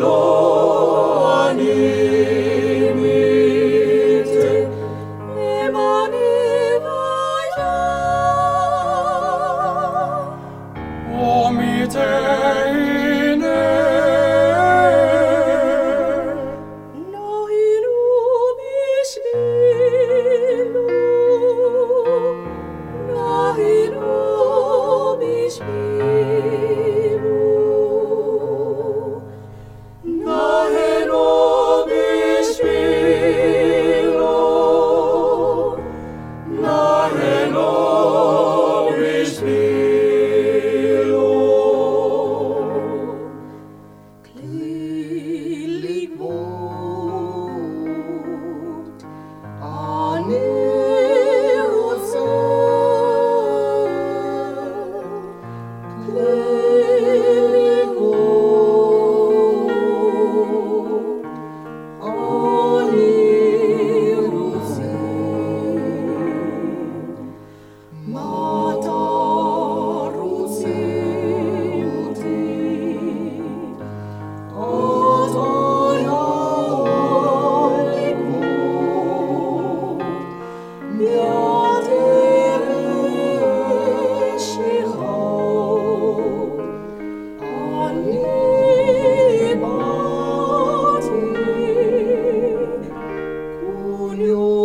Lord. omite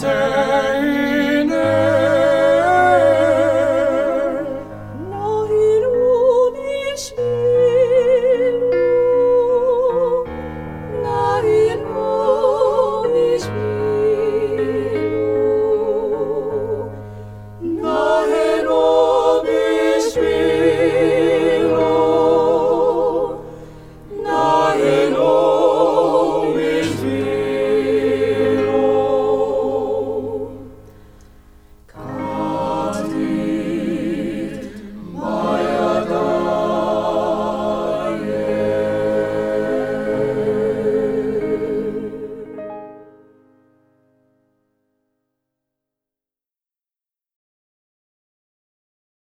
day.